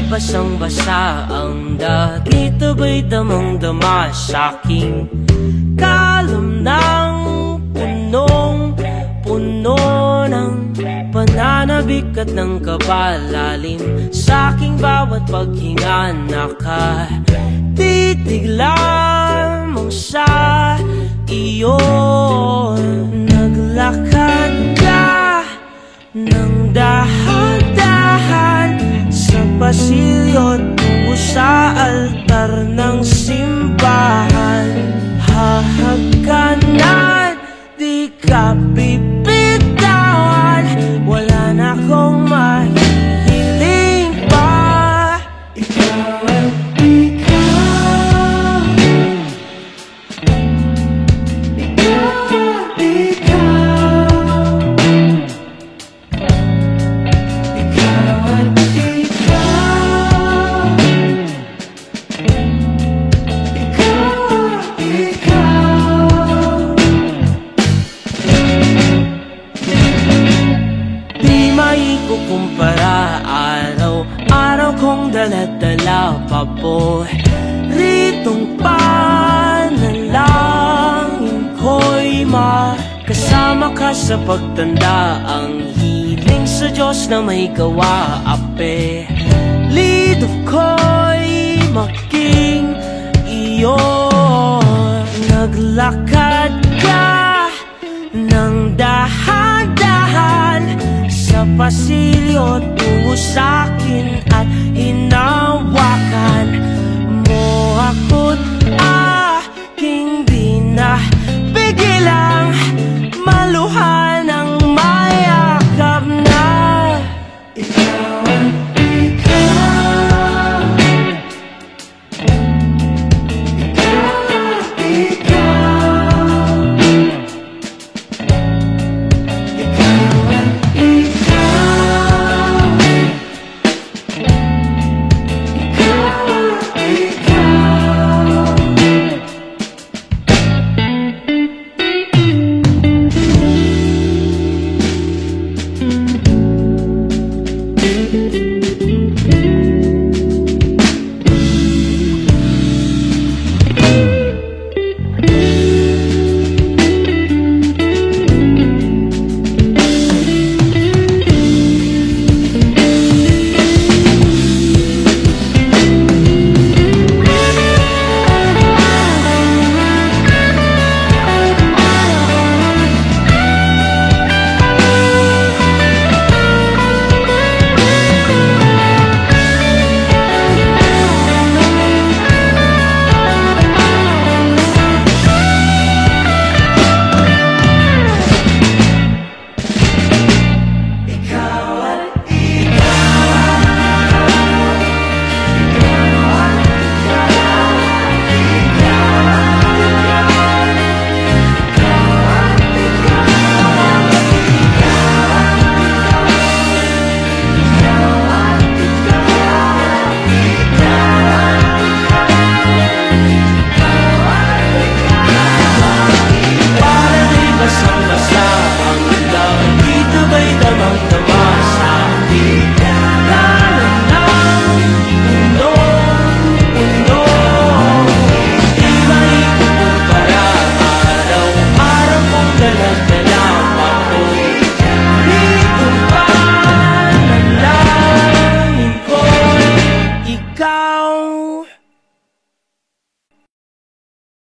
ay basang-basa ang dagit Abay damang-dama sa'king kalam ng punong-puno ng pananabik at ng kabalalim. Sa'king bawat paghinga nakatitigla Kong dala-dala pa po. Ritong panalangin ko'y makasama ka sa pagtanda. Ang hiling sa Diyos na may gawa Ape, lido ko'y maging iyo Naglakad pasilyo tungo sa'kin at hinawakan